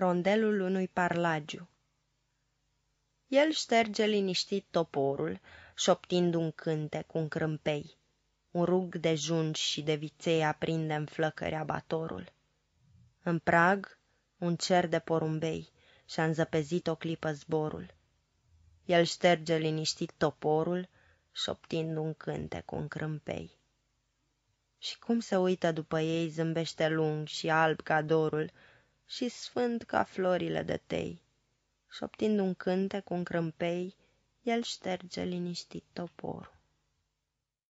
Rondelul unui parlagiu El șterge liniștit toporul, șoptind un cântec, un crâmpei. Un rug de junci și de viței aprinde în flăcări abatorul. În prag, un cer de porumbei și-a înzăpezit o clipă zborul. El șterge liniștit toporul, șoptind un cântec, un crâmpei. Și cum se uită după ei, zâmbește lung și alb ca dorul și sfânt ca florile de tei. Șoptind un cântec, un crâmpei, el șterge liniștit toporul.